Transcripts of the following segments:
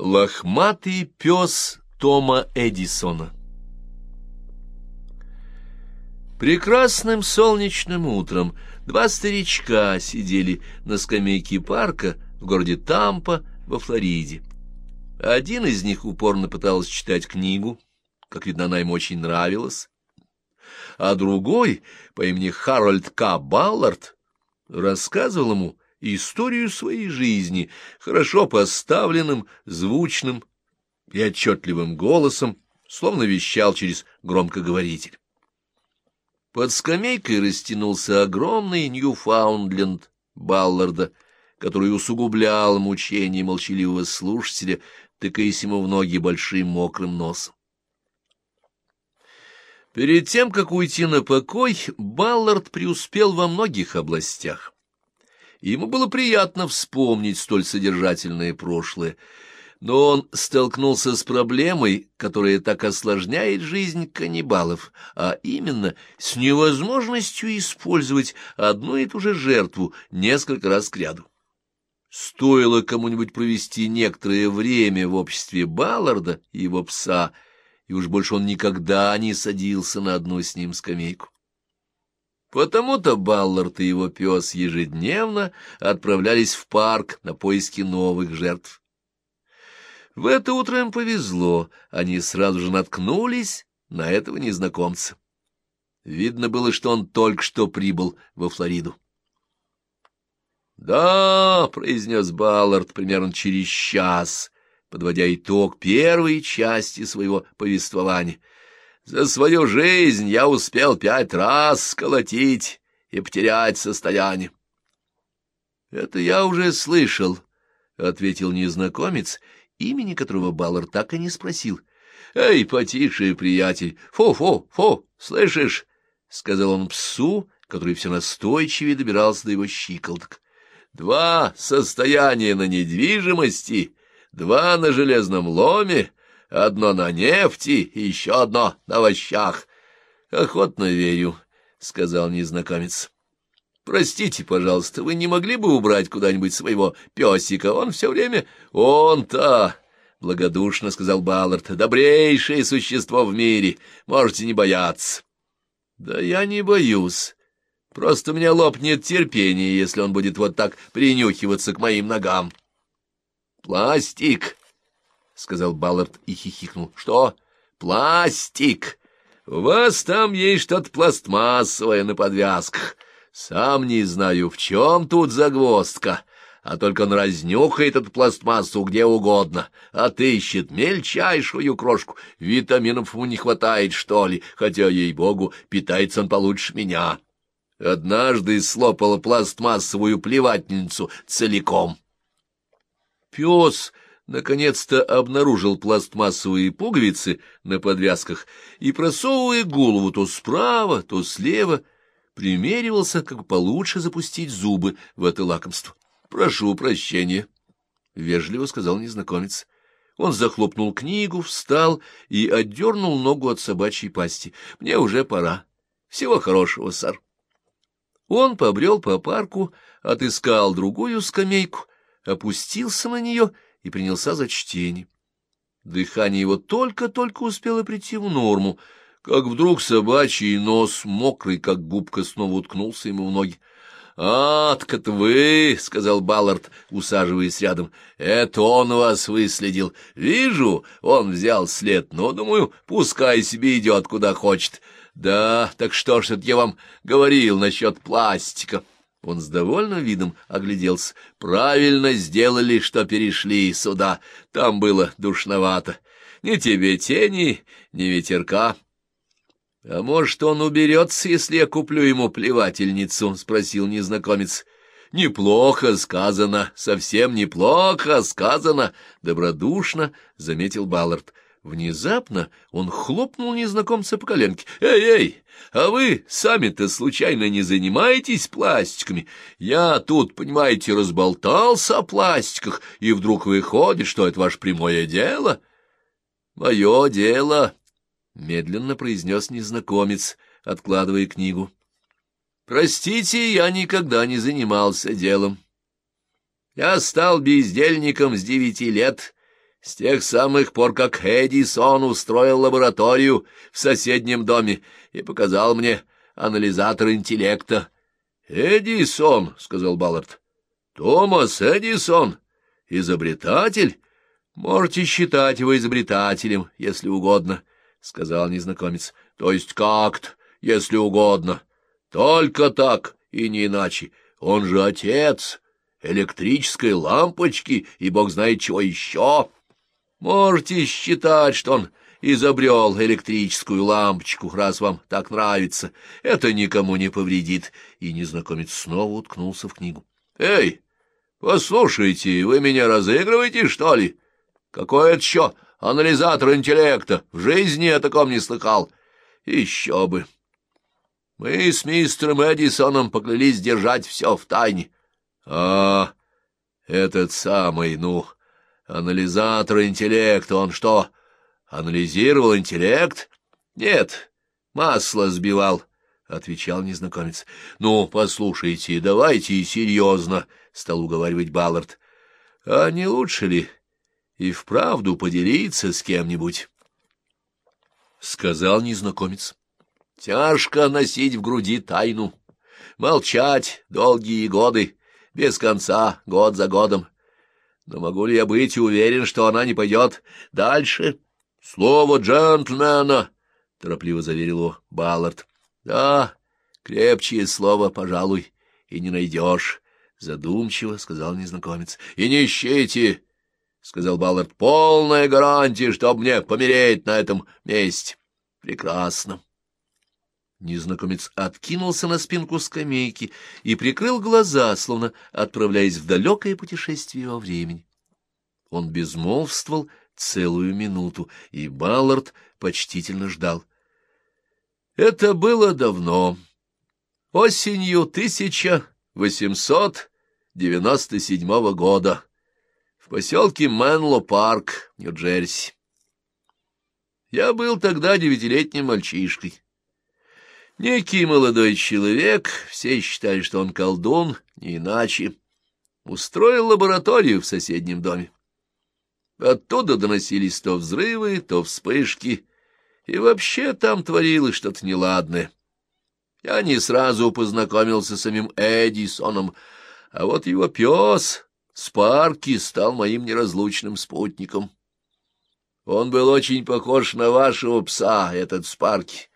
Лохматый пес Тома Эдисона Прекрасным солнечным утром два старичка сидели на скамейке парка в городе Тампа во Флориде. Один из них упорно пытался читать книгу, как видно, она ему очень нравилась, а другой, по имени Харольд К. Баллард, рассказывал ему историю своей жизни, хорошо поставленным, звучным и отчетливым голосом, словно вещал через громкоговоритель. Под скамейкой растянулся огромный Ньюфаундленд Балларда, который усугублял мучение молчаливого слушателя, тыкаясь ему в ноги большим мокрым носом. Перед тем, как уйти на покой, Баллард преуспел во многих областях. Ему было приятно вспомнить столь содержательное прошлое, но он столкнулся с проблемой, которая так осложняет жизнь каннибалов, а именно с невозможностью использовать одну и ту же жертву несколько раз кряду. Стоило кому-нибудь провести некоторое время в обществе Балларда и его пса, и уж больше он никогда не садился на одну с ним скамейку. Потому-то Баллард и его пес ежедневно отправлялись в парк на поиски новых жертв. В это утро им повезло, они сразу же наткнулись на этого незнакомца. Видно было, что он только что прибыл во Флориду. «Да», — произнес Баллард примерно через час, подводя итог первой части своего повествования — за свою жизнь я успел пять раз сколотить и потерять состояние. — Это я уже слышал, — ответил незнакомец, имени которого Баллар так и не спросил. — Эй, потише, приятель! Фу-фу, фу, слышишь? — сказал он псу, который все настойчивее добирался до его щиколоток. — Два состояния на недвижимости, два на железном ломе, Одно на нефти еще одно на овощах. — Охотно верю, — сказал незнакомец. — Простите, пожалуйста, вы не могли бы убрать куда-нибудь своего песика? Он все время... — Он-то... — благодушно сказал Баллард. — Добрейшее существо в мире. Можете не бояться. — Да я не боюсь. Просто у меня лопнет терпение, если он будет вот так принюхиваться к моим ногам. — Пластик! — сказал Баллард и хихикнул. — Что? Пластик! У вас там есть что-то пластмассовое на подвязках. Сам не знаю, в чем тут загвоздка, а только он разнюхает эту пластмассу где угодно, отыщет мельчайшую крошку. Витаминов ему не хватает, что ли, хотя, ей-богу, питается он получше меня. Однажды слопала пластмассовую плевательницу целиком. Пес наконец-то обнаружил пластмассовые пуговицы на подвязках и, просовывая голову то справа, то слева, примеривался, как получше запустить зубы в это лакомство. — Прошу прощения, — вежливо сказал незнакомец. Он захлопнул книгу, встал и отдернул ногу от собачьей пасти. — Мне уже пора. Всего хорошего, сэр. Он побрел по парку, отыскал другую скамейку, опустился на нее и и принялся за чтение. Дыхание его только-только успело прийти в норму, как вдруг собачий нос, мокрый, как губка, снова уткнулся ему в ноги. — А, вы, — сказал Баллард, усаживаясь рядом. — Это он вас выследил. Вижу, он взял след, но, думаю, пускай себе идет, куда хочет. Да, так что ж это я вам говорил насчет пластика? — он с довольным видом огляделся. Правильно сделали, что перешли сюда. Там было душновато. Ни тебе тени, ни ветерка. — А может, он уберется, если я куплю ему плевательницу? — спросил незнакомец. — Неплохо сказано, совсем неплохо сказано, — добродушно заметил Баллард. Внезапно он хлопнул незнакомца по коленке. «Эй, эй, а вы сами-то случайно не занимаетесь пластиками? Я тут, понимаете, разболтался о пластиках, и вдруг выходит, что это ваше прямое дело?» «Мое дело», — медленно произнес незнакомец, откладывая книгу. «Простите, я никогда не занимался делом. Я стал бездельником с девяти лет» С тех самых пор, как Эдисон устроил лабораторию в соседнем доме и показал мне анализатор интеллекта. — Эдисон, — сказал Баллард. — Томас Эдисон, изобретатель? Можете считать его изобретателем, если угодно, — сказал незнакомец. — То есть как-то, если угодно. Только так и не иначе. Он же отец электрической лампочки и бог знает чего еще. Можете считать, что он изобрел электрическую лампочку, раз вам так нравится. Это никому не повредит. И незнакомец снова уткнулся в книгу. — Эй, послушайте, вы меня разыгрываете, что ли? Какой это еще анализатор интеллекта? В жизни я таком не слыхал. Еще бы. Мы с мистером Эдисоном поклялись держать все в тайне. А этот самый, ну, анализатор интеллекта, он что, анализировал интеллект? Нет, масло сбивал, — отвечал незнакомец. — Ну, послушайте, давайте серьезно, — стал уговаривать Баллард. — А не лучше ли и вправду поделиться с кем-нибудь? — сказал незнакомец. — Тяжко носить в груди тайну, молчать долгие годы без конца, год за годом. Но могу ли я быть уверен, что она не пойдет дальше? — Слово джентльмена! — торопливо заверил его Баллард. — Да, крепче слово, пожалуй, и не найдешь, — задумчиво сказал незнакомец. — И не ищите! — сказал Баллард. — Полная гарантия, чтоб мне помереть на этом месте. — Прекрасно. Незнакомец откинулся на спинку скамейки и прикрыл глаза, словно отправляясь в далекое путешествие во времени. Он безмолвствовал целую минуту, и Баллард почтительно ждал. Это было давно, осенью 1897 года, в поселке Мэнло-парк, Нью-Джерси. Я был тогда девятилетним мальчишкой. Некий молодой человек, все считали, что он колдун, не иначе, устроил лабораторию в соседнем доме. Оттуда доносились то взрывы, то вспышки, и вообще там творилось что-то неладное. Я не сразу познакомился с самим Эдисоном, а вот его пес Спарки стал моим неразлучным спутником. Он был очень похож на вашего пса, этот Спарки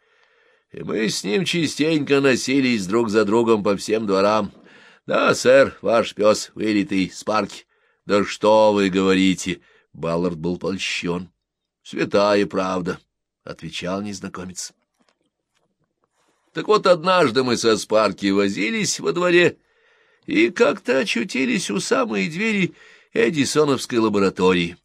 и мы с ним частенько носились друг за другом по всем дворам. Да, сэр, ваш пес вылитый с парки. Да что вы говорите? Баллард был польщен. Святая правда, — отвечал незнакомец. Так вот, однажды мы со Спарки возились во дворе и как-то очутились у самой двери Эдисоновской лаборатории.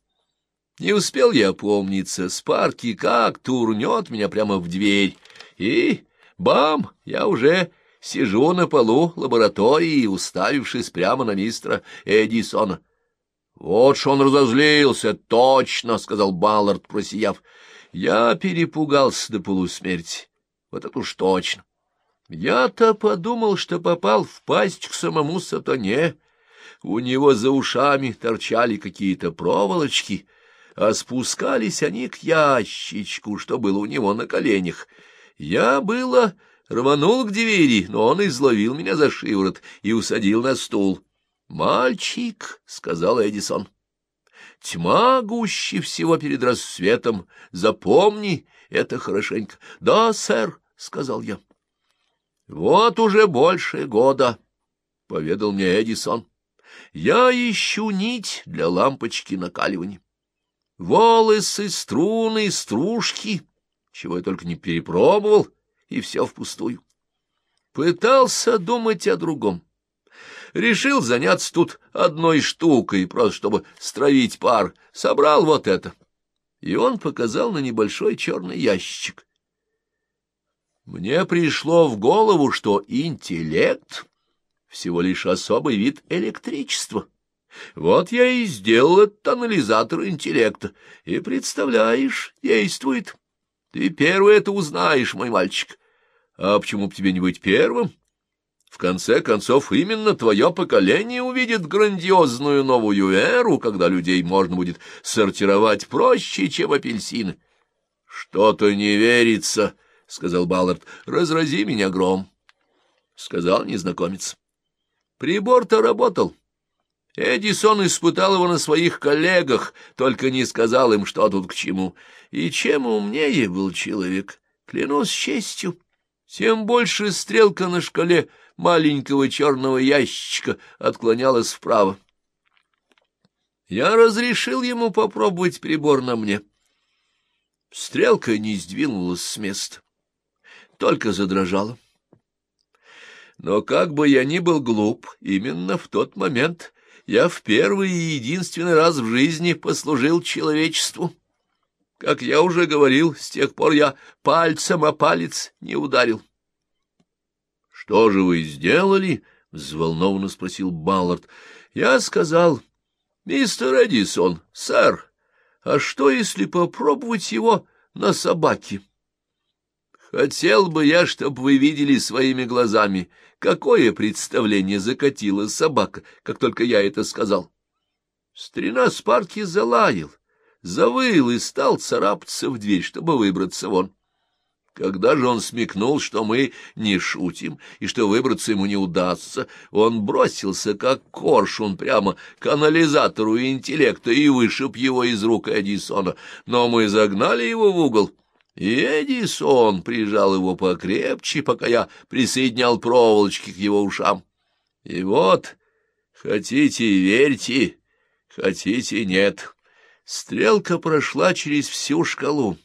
Не успел я опомниться, Спарки как турнет меня прямо в дверь, и, бам, я уже сижу на полу лаборатории, уставившись прямо на мистера Эдисона. — Вот ж он разозлился, точно, — сказал Баллард, просияв. — Я перепугался до полусмерти. Вот это уж точно. Я-то подумал, что попал в пасть к самому сатане. У него за ушами торчали какие-то проволочки, а спускались они к ящичку, что было у него на коленях. Я было рванул к двери, но он изловил меня за шиворот и усадил на стул. «Мальчик», — сказал Эдисон, — «тьма гуще всего перед рассветом. Запомни это хорошенько». «Да, сэр», — сказал я. «Вот уже больше года», — поведал мне Эдисон. «Я ищу нить для лампочки накаливания. Волосы, струны, стружки» чего я только не перепробовал, и все впустую. Пытался думать о другом. Решил заняться тут одной штукой, просто чтобы стравить пар. Собрал вот это. И он показал на небольшой черный ящик. Мне пришло в голову, что интеллект — всего лишь особый вид электричества. Вот я и сделал этот анализатор интеллекта, и, представляешь, действует. Ты первый это узнаешь, мой мальчик. А почему бы тебе не быть первым? В конце концов, именно твое поколение увидит грандиозную новую эру, когда людей можно будет сортировать проще, чем апельсины. — Что-то не верится, — сказал Баллард. — Разрази меня гром, — сказал незнакомец. Прибор-то работал. Эдисон испытал его на своих коллегах, только не сказал им, что тут к чему. И чем умнее был человек, клянусь честью, тем больше стрелка на шкале маленького черного ящичка отклонялась вправо. Я разрешил ему попробовать прибор на мне. Стрелка не сдвинулась с места, только задрожала. Но как бы я ни был глуп, именно в тот момент я в первый и единственный раз в жизни послужил человечеству. Как я уже говорил, с тех пор я пальцем о палец не ударил. — Что же вы сделали? — взволнованно спросил Баллард. — Я сказал, — Мистер Эдисон, сэр, а что, если попробовать его на собаке? Хотел бы я, чтобы вы видели своими глазами, какое представление закатила собака, как только я это сказал. Старина Спарки залаял, завыл и стал царапаться в дверь, чтобы выбраться вон. Когда же он смекнул, что мы не шутим и что выбраться ему не удастся, он бросился, как коршун, прямо к анализатору интеллекта и вышиб его из рук Эдисона. Но мы загнали его в угол — Эдисон прижал его покрепче, пока я присоединял проволочки к его ушам. И вот, хотите верьте, хотите нет, стрелка прошла через всю шкалу,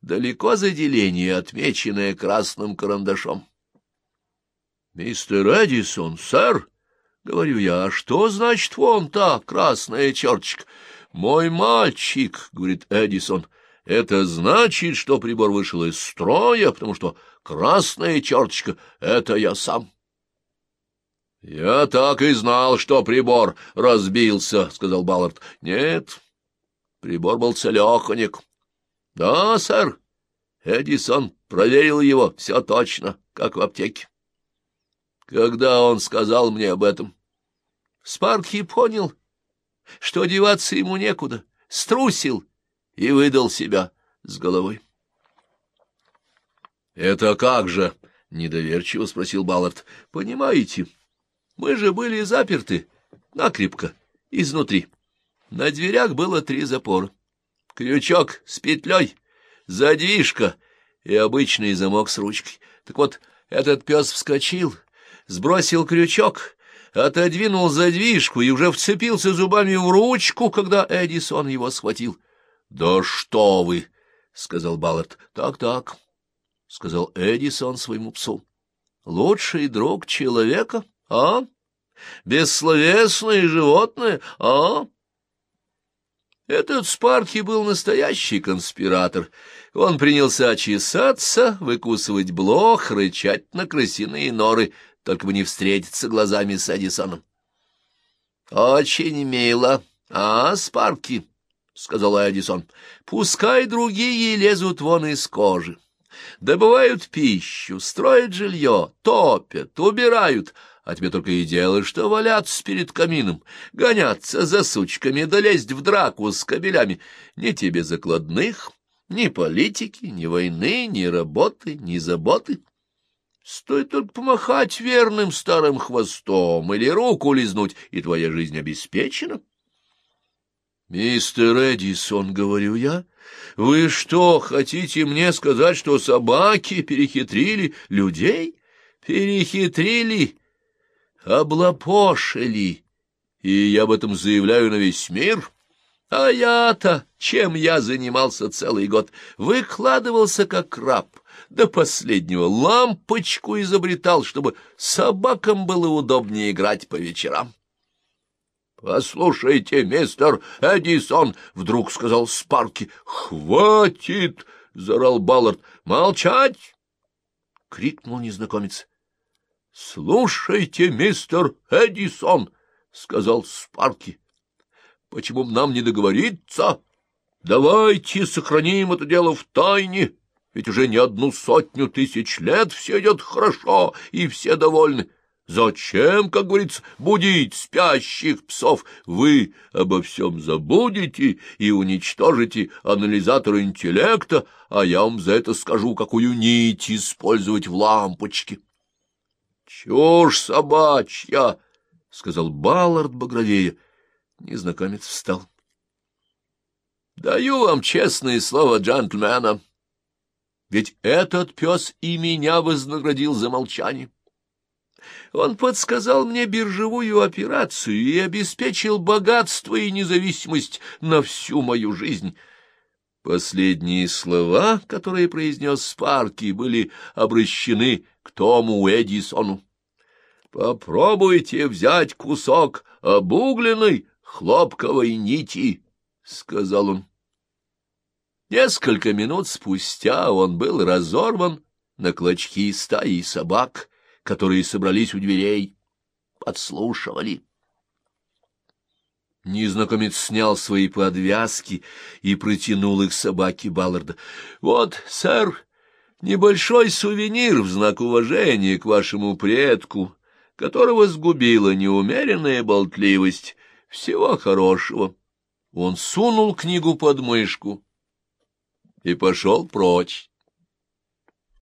далеко за деление, отмеченное красным карандашом. — Мистер Эдисон, сэр, — говорю я, — а что значит вон та красная черточка? — Мой мальчик, — говорит Эдисон, — это значит, что прибор вышел из строя, потому что красная черточка — это я сам. — Я так и знал, что прибор разбился, — сказал Баллард. — Нет, прибор был целеханик. — Да, сэр. Эдисон проверил его, все точно, как в аптеке. Когда он сказал мне об этом, Спарки понял, что деваться ему некуда, струсил — и выдал себя с головой. — Это как же? — недоверчиво спросил Баллард. — Понимаете, мы же были заперты накрепко, изнутри. На дверях было три запора. Крючок с петлей, задвижка и обычный замок с ручкой. Так вот, этот пес вскочил, сбросил крючок, отодвинул задвижку и уже вцепился зубами в ручку, когда Эдисон его схватил. Да что вы! — сказал Баллард. Так, так, — сказал Эдисон своему псу. — Лучший друг человека, а? Бессловесное животное, а? Этот Спарки был настоящий конспиратор. Он принялся чесаться, выкусывать блох, рычать на крысиные норы, только бы не встретиться глазами с Эдисоном. — Очень мило, а, Спарки? — сказал Эдисон, — пускай другие лезут вон из кожи. Добывают пищу, строят жилье, топят, убирают, а тебе только и делаешь, что валяться перед камином, гоняться за сучками, да лезть в драку с кабелями. Ни тебе закладных, ни политики, ни войны, ни работы, ни заботы. Стоит только помахать верным старым хвостом или руку лизнуть, и твоя жизнь обеспечена. «Мистер Эдисон, — говорю я, — вы что, хотите мне сказать, что собаки перехитрили людей? Перехитрили, облапошили, и я об этом заявляю на весь мир. А я-то, чем я занимался целый год, выкладывался как краб, до последнего лампочку изобретал, чтобы собакам было удобнее играть по вечерам. «Послушайте, мистер Эдисон!» — вдруг сказал Спарки. «Хватит!» — заорал Баллард. «Молчать!» — крикнул незнакомец. «Слушайте, мистер Эдисон!» — сказал Спарки. «Почему нам не договориться? Давайте сохраним это дело в тайне, ведь уже не одну сотню тысяч лет все идет хорошо, и все довольны. Зачем, как говорится, будить спящих псов? Вы обо всем забудете и уничтожите анализатор интеллекта, а я вам за это скажу, какую нить использовать в лампочке. — Чушь собачья! — сказал Баллард багровее. Незнакомец встал. — Даю вам честное слово джентльмена. Ведь этот пес и меня вознаградил за молчание. Он подсказал мне биржевую операцию и обеспечил богатство и независимость на всю мою жизнь. Последние слова, которые произнес Спарки, были обращены к Тому Эдисону. «Попробуйте взять кусок обугленной хлопковой нити», — сказал он. Несколько минут спустя он был разорван на клочки стаи собак, которые собрались у дверей, подслушивали. Незнакомец снял свои подвязки и протянул их собаке Балларда. — Вот, сэр, небольшой сувенир в знак уважения к вашему предку, которого сгубила неумеренная болтливость. Всего хорошего. Он сунул книгу под мышку и пошел прочь.